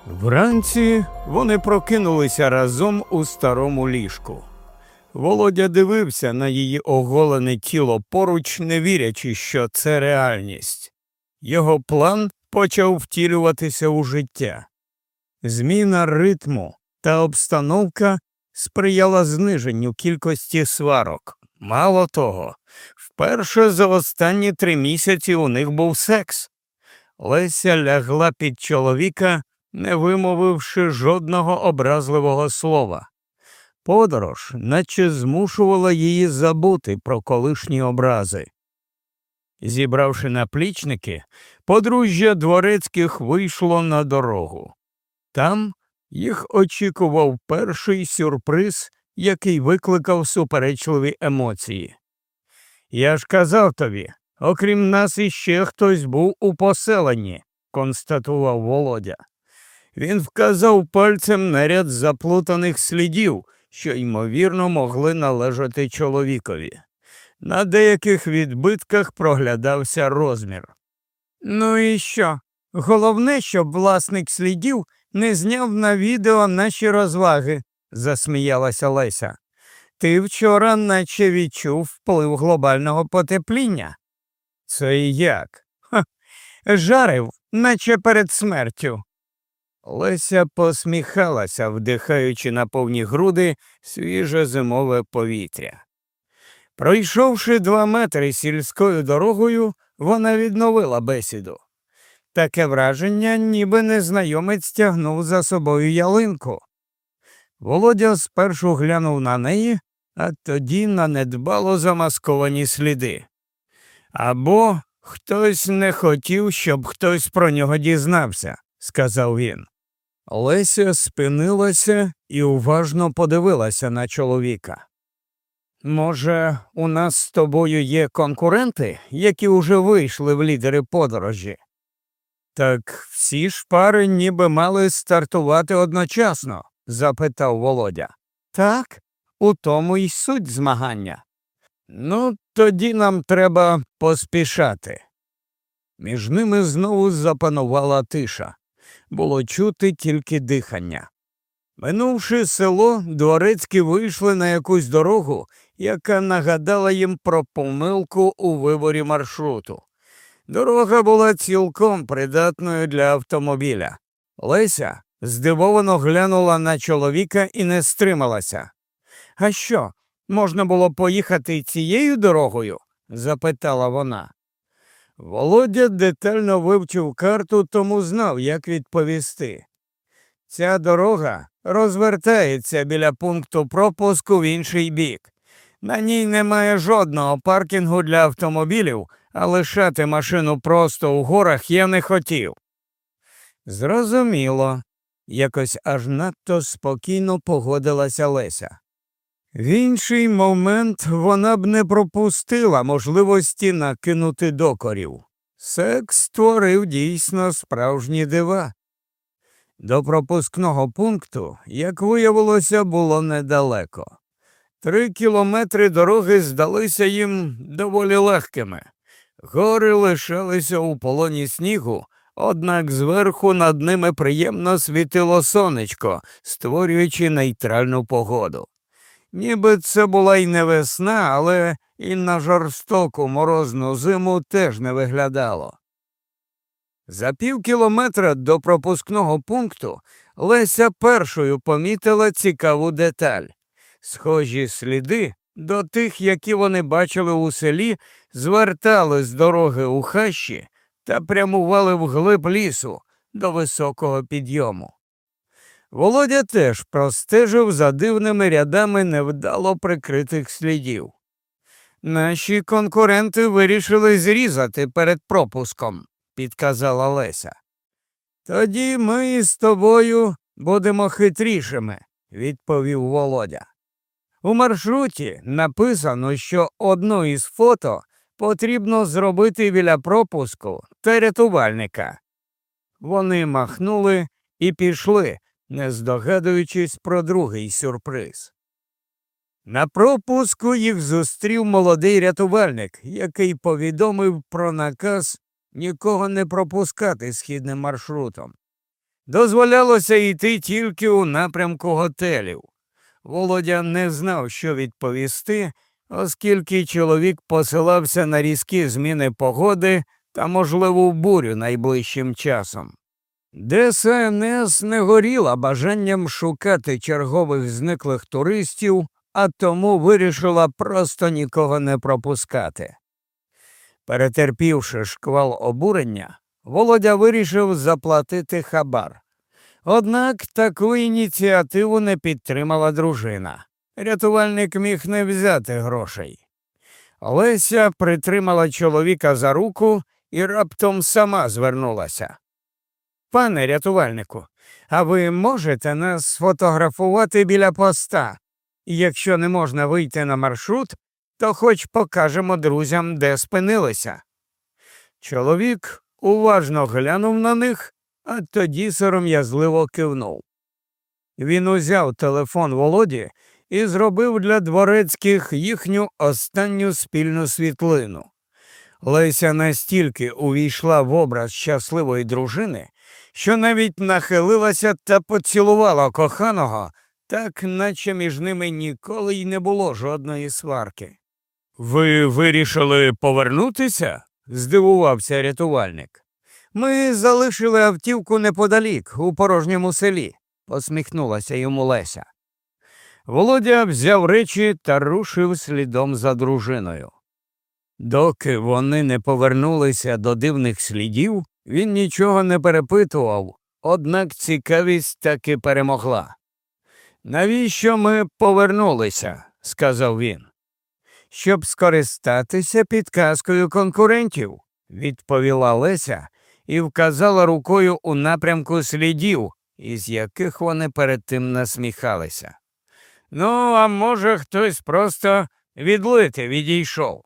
Вранці вони прокинулися разом у старому ліжку. Володя дивився на її оголене тіло поруч, не вірячи, що це реальність. Його план почав втілюватися у життя. Зміна ритму та обстановка сприяла зниженню кількості сварок. Мало того, вперше за останні три місяці у них був секс. Леся лягла під чоловіка, не вимовивши жодного образливого слова. Подорож, наче змушувала її забути про колишні образи. Зібравши наплічники, подружжя дворецьких вийшло на дорогу. Там їх очікував перший сюрприз, який викликав суперечливі емоції. Я ж казав тобі, окрім нас іще хтось був у поселенні, констатував Володя. Він вказав пальцем на ряд заплутаних слідів, що, ймовірно, могли належати чоловікові. На деяких відбитках проглядався розмір. Ну і що? Головне, щоб власник слідів не зняв на відео наші розваги, засміялася Леся. Ти вчора наче відчув вплив глобального потепління. Це як? Ха, жарив, наче перед смертю. Леся посміхалася, вдихаючи на повні груди свіже зимове повітря. Пройшовши два метри сільською дорогою, вона відновила бесіду. Таке враження, ніби незнайомець тягнув за собою ялинку. Володя спершу глянув на неї, а тоді на недбало замасковані сліди. Або хтось не хотів, щоб хтось про нього дізнався, сказав він. Леся спинилася і уважно подивилася на чоловіка. Може, у нас з тобою є конкуренти, які уже вийшли в лідери подорожі? Так всі ж пари ніби мали стартувати одночасно? запитав Володя. Так, у тому й суть змагання. Ну, тоді нам треба поспішати. Між ними знову запанувала тиша. Було чути тільки дихання. Минувши село, дворецькі вийшли на якусь дорогу, яка нагадала їм про помилку у виборі маршруту. Дорога була цілком придатною для автомобіля. Леся здивовано глянула на чоловіка і не стрималася. А що, можна було поїхати цією дорогою? запитала вона. Володя детально вивчив карту, тому знав, як відповісти. Ця дорога розвертається біля пункту пропуску в інший бік. На ній немає жодного паркінгу для автомобілів, а лишати машину просто у горах я не хотів. Зрозуміло, якось аж надто спокійно погодилася Леся. В інший момент вона б не пропустила можливості накинути докорів. Секс створив дійсно справжні дива. До пропускного пункту, як виявилося, було недалеко. Три кілометри дороги здалися їм доволі легкими. Гори лишалися у полоні снігу, однак зверху над ними приємно світило сонечко, створюючи нейтральну погоду. Ніби це була й не весна, але і на жорстоку морозну зиму теж не виглядало. За пів кілометра до пропускного пункту Леся першою помітила цікаву деталь. Схожі сліди до тих, які вони бачили у селі, звертали з дороги у хащі та прямували вглиб лісу до високого підйому. Володя теж простежив за дивними рядами невдало прикритих слідів. Наші конкуренти вирішили зрізати перед пропуском, підказала Леся. Тоді ми з тобою будемо хитрішими, відповів Володя. У маршруті написано, що одну із фото потрібно зробити біля пропуску та рятувальника. Вони махнули і пішли, не здогадуючись про другий сюрприз. На пропуску їх зустрів молодий рятувальник, який повідомив про наказ нікого не пропускати східним маршрутом. Дозволялося йти тільки у напрямку готелів. Володя не знав, що відповісти, оскільки чоловік посилався на різкі зміни погоди та можливу бурю найближчим часом. ДСНС не горіла бажанням шукати чергових зниклих туристів, а тому вирішила просто нікого не пропускати. Перетерпівши шквал обурення, Володя вирішив заплатити хабар. Однак таку ініціативу не підтримала дружина. Рятувальник міг не взяти грошей. Леся притримала чоловіка за руку і раптом сама звернулася. Пане рятувальнику, а ви можете нас сфотографувати біля поста? Якщо не можна вийти на маршрут, то хоч покажемо друзям, де спинилися. Чоловік уважно глянув на них, а тоді сором'язливо кивнув. Він узяв телефон Володі і зробив для дворецьких їхню останню спільну світлину. Леся настільки увійшла в образ щасливої дружини, що навіть нахилилася та поцілувала коханого, так наче між ними ніколи й не було жодної сварки. Ви вирішили повернутися? здивувався рятувальник. Ми залишили автівку неподалік, у порожньому селі, посміхнулася йому Леся. Володя взяв речі та рушив слідом за дружиною. Доки вони не повернулися до дивних слідів, він нічого не перепитував, однак цікавість таки перемогла. Навіщо ми повернулися? сказав він. Щоб скористатися підказкою конкурентів, відповіла Леся і вказала рукою у напрямку слідів, із яких вони перед тим насміхалися. Ну, а може, хтось просто відлити відійшов.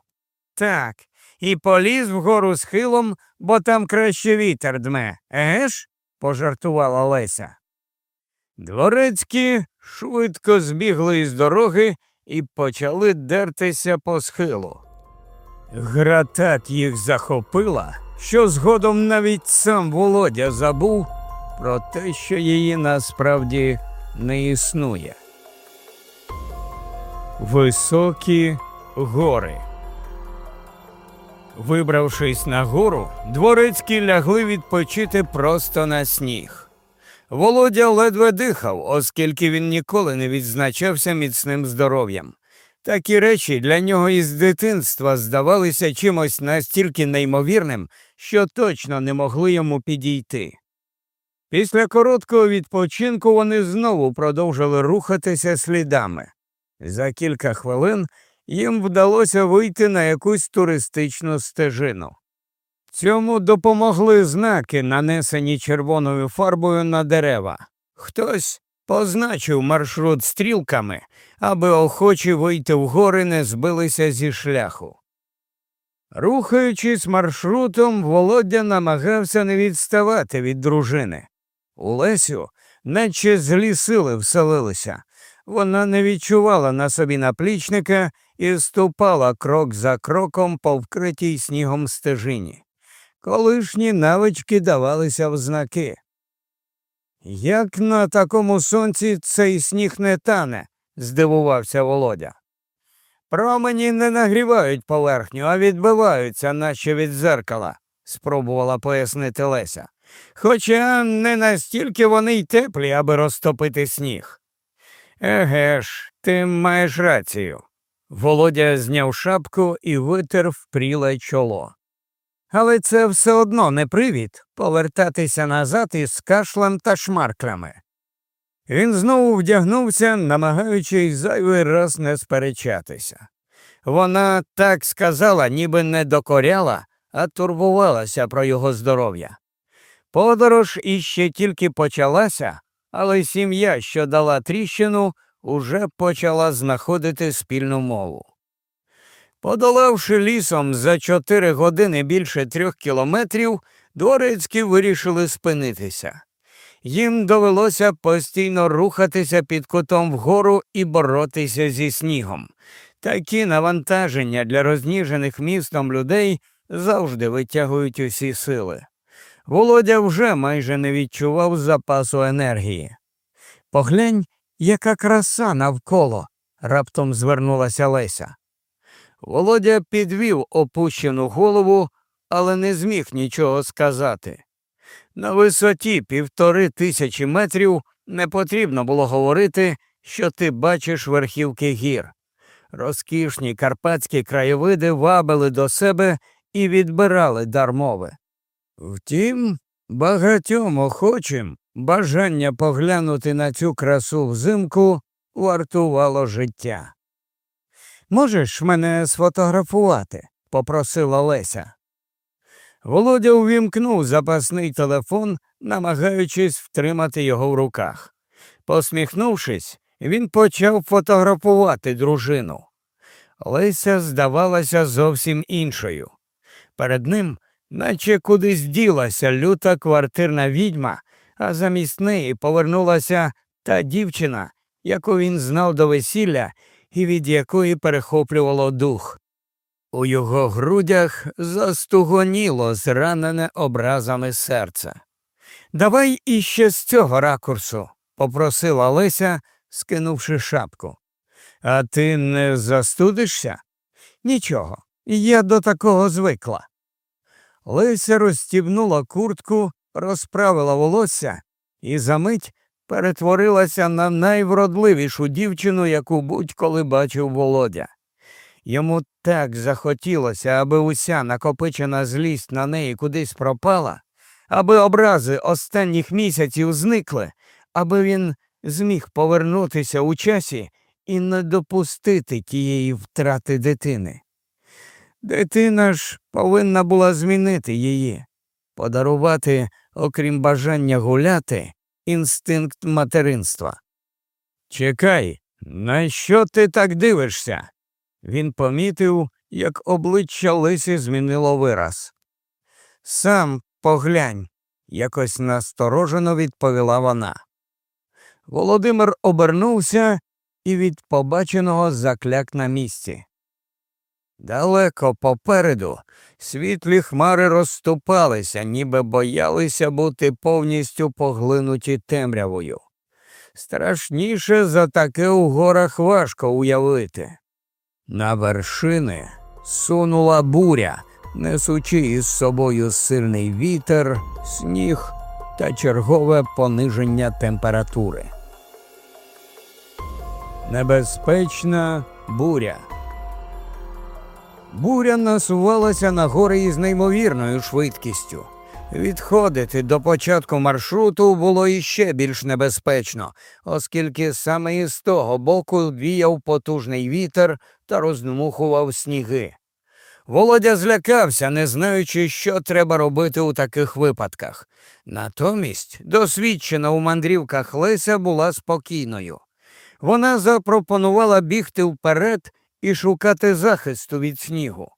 Так, і поліз вгору схилом, бо там краще вітер дме, еге ж? пожартувала Леся. Дворецькі швидко збігли із дороги і почали дертися по схилу. Гра так їх захопила, що згодом навіть сам Володя забув про те, що її насправді не існує. Високі гори. Вибравшись на гору, дворецькі лягли відпочити просто на сніг. Володя ледве дихав, оскільки він ніколи не відзначався міцним здоров'ям. Такі речі для нього із дитинства здавалися чимось настільки неймовірним, що точно не могли йому підійти. Після короткого відпочинку вони знову продовжили рухатися слідами. За кілька хвилин їм вдалося вийти на якусь туристичну стежину. Цьому допомогли знаки, нанесені червоною фарбою на дерева. Хтось позначив маршрут стрілками, аби охочі вийти в гори не збилися зі шляху. Рухаючись маршрутом, Володя намагався не відставати від дружини. У Лесю наче злі сили вселилися. Вона не відчувала на собі наплічника і ступала крок за кроком по вкритій снігом стежині. Колишні навички давалися в знаки. Як на такому сонці цей сніг не тане, здивувався Володя. Промені не нагрівають поверхню, а відбиваються, наче від зеркала, спробувала пояснити Леся. Хоча не настільки вони й теплі, аби розтопити сніг. Еге ж, ти маєш рацію. Володя зняв шапку і витер впріле чоло. Але це все одно не привід повертатися назад із кашлем та шмарклями. Він знову вдягнувся, намагаючись зайвий раз не сперечатися. Вона так сказала, ніби не докоряла, а турбувалася про його здоров'я. Подорож іще тільки почалася, але сім'я, що дала тріщину, уже почала знаходити спільну мову. Подолавши лісом за чотири години більше трьох кілометрів, дворецькі вирішили спинитися. Їм довелося постійно рухатися під кутом вгору і боротися зі снігом. Такі навантаження для розніжених містом людей завжди витягують усі сили. Володя вже майже не відчував запасу енергії. Поглянь, яка краса навколо, раптом звернулася Леся. Володя підвів опущену голову, але не зміг нічого сказати. На висоті півтори тисячі метрів не потрібно було говорити, що ти бачиш верхівки гір. Розкішні карпатські краєвиди вабили до себе і відбирали дар мови. Втім, багатьом охочим бажання поглянути на цю красу взимку вартувало життя. Можеш мене сфотографувати? попросила Леся. Володя увімкнув запасний телефон, намагаючись втримати його в руках. Посміхнувшись, він почав фотографувати дружину. Леся здавалася зовсім іншою. Перед ним, наче кудись ділася люта квартирна відьма, а замість неї повернулася та дівчина, яку він знав до весілля і від якої перехоплювало дух. У його грудях застугоніло зранене образами серце. Давай іще з цього ракурсу, попросила Леся, скинувши шапку. А ти не застудишся? Нічого, я до такого звикла. Леся розстібнула куртку, розправила волосся і за мить перетворилася на найвродливішу дівчину, яку будь-коли бачив Володя. Йому так захотілося, аби уся накопичена злість на неї кудись пропала, аби образи останніх місяців зникли, аби він зміг повернутися у часі і не допустити тієї втрати дитини. Дитина ж повинна була змінити її, подарувати, окрім бажання гуляти, інстинкт материнства. Чекай, на що ти так дивишся? Він помітив, як обличчя Лисі змінило вираз. Сам поглянь, якось насторожено відповіла вона. Володимир обернувся і від побаченого закляк на місці. Далеко попереду світлі хмари розступалися, ніби боялися бути повністю поглинуті темрявою. Страшніше за таке у горах важко уявити. На вершини сунула буря, несучи із собою сильний вітер, сніг та чергове пониження температури. Небезпечна буря. Буря насувалася на гори із неймовірною швидкістю. Відходити до початку маршруту було іще більш небезпечно, оскільки саме із того боку віяв потужний вітер та роздмухував сніги. Володя злякався, не знаючи, що треба робити у таких випадках. Натомість досвідчена у мандрівках Леся була спокійною. Вона запропонувала бігти вперед і шукати захисту від снігу.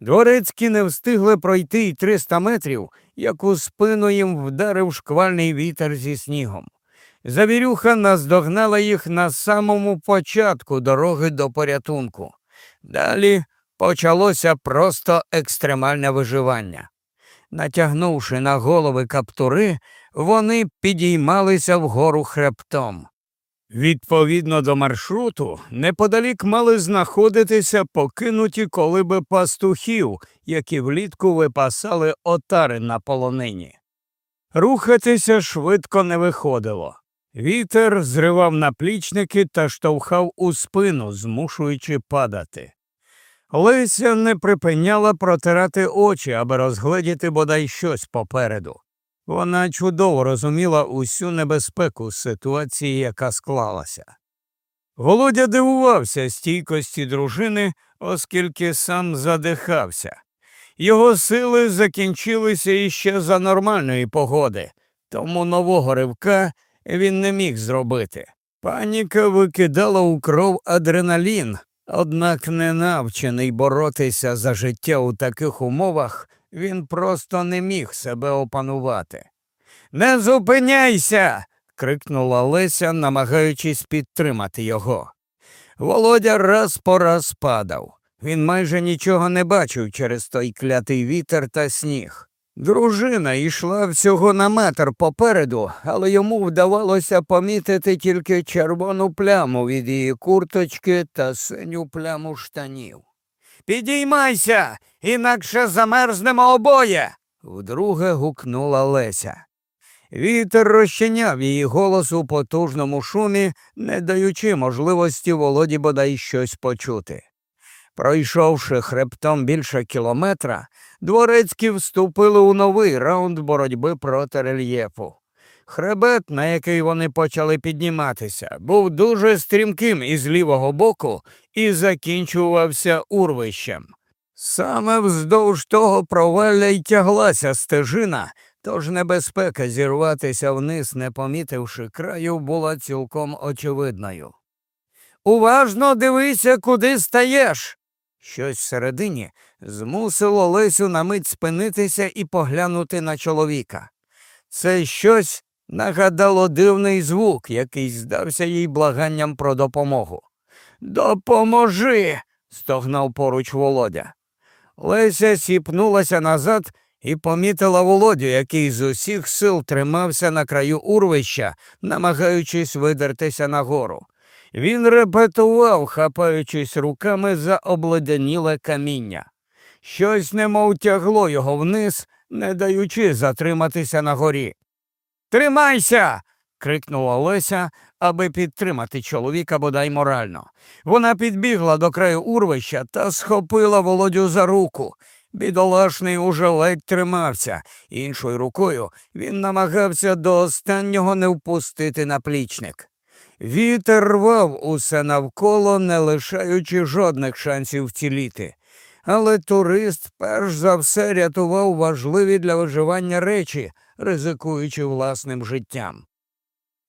Дворецькі не встигли пройти й 300 метрів, як у спину їм вдарив шквальний вітер зі снігом. Завірюха наздогнала їх на самому початку дороги до порятунку. Далі почалося просто екстремальне виживання. Натягнувши на голови каптури, вони підіймалися вгору хребтом. Відповідно до маршруту, неподалік мали знаходитися покинуті колиби пастухів, які влітку випасали отари на полонині. Рухатися швидко не виходило. Вітер зривав наплічники та штовхав у спину, змушуючи падати. Леся не припиняла протирати очі, аби розгледіти бодай щось попереду. Вона чудово розуміла усю небезпеку ситуації, яка склалася. Володя дивувався стійкості дружини, оскільки сам задихався. Його сили закінчилися іще за нормальної погоди, тому нового ривка він не міг зробити. Паніка викидала у кров адреналін, однак не навчений боротися за життя у таких умовах, він просто не міг себе опанувати. Не зупиняйся. крикнула Леся, намагаючись підтримати його. Володя раз по раз падав. Він майже нічого не бачив через той клятий вітер та сніг. Дружина йшла всього на метр попереду, але йому вдавалося помітити тільки червону пляму від її курточки та синю пляму штанів. Підіймайся, інакше замерзнемо обоє. вдруге гукнула Леся. Вітер розчиняв її голос у потужному шумі, не даючи можливості володі бодай щось почути. Пройшовши хребтом більше кілометра, дворецькі вступили у новий раунд боротьби проти рельєфу. Хребет, на який вони почали підніматися, був дуже стрімким із лівого боку і закінчувався урвищем. Саме вздовж того провалля й тяглася стежина, тож небезпека зірватися вниз, не помітивши краю, була цілком очевидною. Уважно дивися, куди стаєш. Щось всередині змусило Лесю на мить спинитися і поглянути на чоловіка. Це щось нагадало дивний звук, який здався їй благанням про допомогу. Допоможи. стогнав поруч Володя. Леся сіпнулася назад і помітила Володю, який з усіх сил тримався на краю урвища, намагаючись видертися нагору. Він репетував, хапаючись руками за обледеніле каміння. Щось немов тягло його вниз, не даючи затриматися на горі. Тримайся. крикнула Леся, аби підтримати чоловіка бодай морально. Вона підбігла до краю урвища та схопила володю за руку. Бідолашний уже ледь тримався, іншою рукою він намагався до останнього не впустити наплічник. Вітер рвав усе навколо, не лишаючи жодних шансів вціліти. Але турист перш за все рятував важливі для виживання речі, ризикуючи власним життям.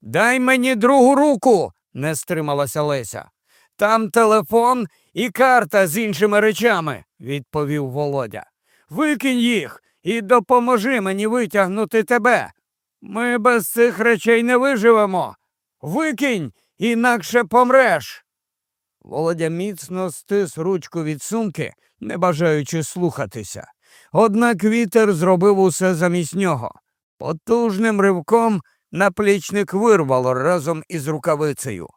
Дай мені другу руку, не стрималася Леся. Там телефон і карта з іншими речами, відповів Володя. Викинь їх і допоможи мені витягнути тебе. Ми без цих речей не виживемо. Викинь, інакше помреш. Володя міцно стис ручку від сумки, не бажаючи слухатися. Однак вітер зробив усе замість нього. Потужним ривком наплічник вирвало разом із рукавицею.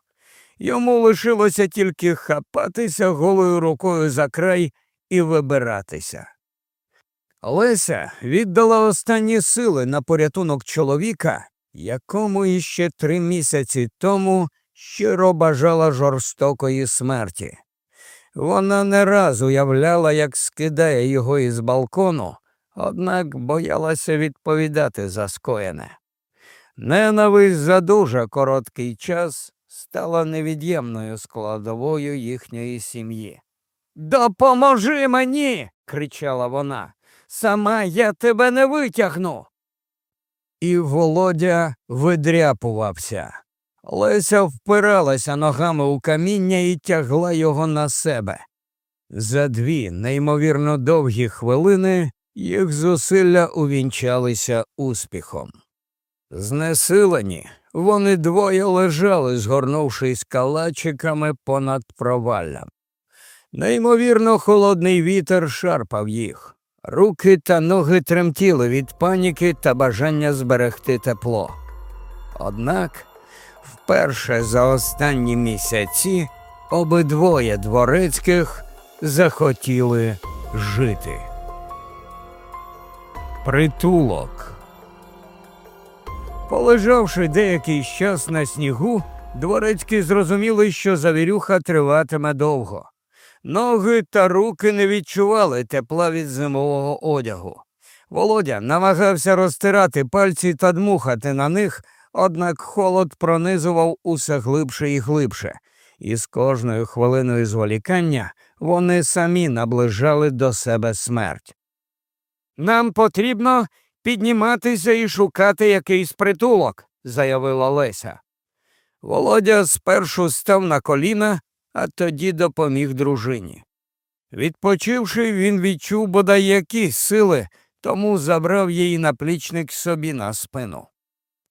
Йому лишилося тільки хапатися голою рукою за край і вибиратися. Леся віддала останні сили на порятунок чоловіка, якому іще три місяці тому щиро бажала жорстокої смерті. Вона не раз уявляла, як скидає його із балкону, однак боялася відповідати за скоєне. Ненависть за дуже короткий час стала невід'ємною складовою їхньої сім'ї. Допоможи мені. кричала вона. Сама я тебе не витягну. І Володя видряпувався. Леся впиралася ногами у каміння і тягла його на себе. За дві неймовірно довгі хвилини їх зусилля увінчалися успіхом. Знесилені, вони двоє лежали, згорнувшись калачиками понад проваллям. Неймовірно, холодний вітер шарпав їх. Руки та ноги тремтіли від паніки та бажання зберегти тепло. Однак вперше за останні місяці обидвоє дворецьких захотіли жити. Притулок. Полежавши деякий час на снігу, дворецькі зрозуміли, що завірюха триватиме довго. Ноги та руки не відчували тепла від зимового одягу. Володя намагався розтирати пальці та дмухати на них, однак холод пронизував усе глибше і глибше, і з кожною хвилиною зволікання вони самі наближали до себе смерть. Нам потрібно підніматися і шукати якийсь притулок, заявила Леся. Володя спершу став на коліна, а тоді допоміг дружині. Відпочивши, він відчув бодай якісь сили, тому забрав її наплічник собі на спину.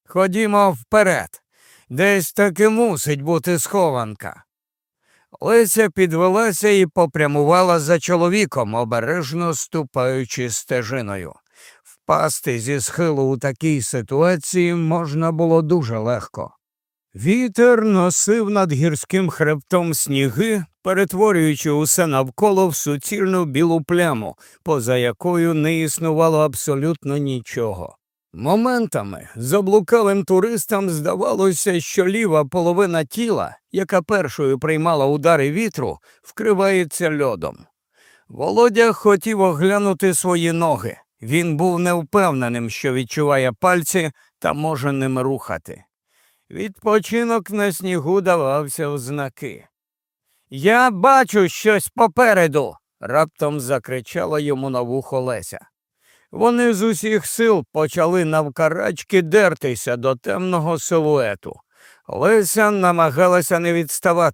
Ходімо вперед, десь таки мусить бути схованка. Леся підвелася і попрямувала за чоловіком, обережно ступаючи стежиною. Впасти зі схилу у такій ситуації можна було дуже легко. Вітер носив над гірським хребтом сніги, перетворюючи усе навколо в суцільну білу пляму, поза якою не існувало абсолютно нічого. Моментами заблукалим туристам здавалося, що ліва половина тіла, яка першою приймала удари вітру, вкривається льодом. Володя хотів оглянути свої ноги. Він був невпевненим, що відчуває пальці, та може ним рухати. Відпочинок на снігу давався в знаки. Я бачу щось попереду. раптом закричала йому на вухо Леся. Вони з усіх сил почали навкарачки дертися до темного силуету. Леся намагалася не відставати.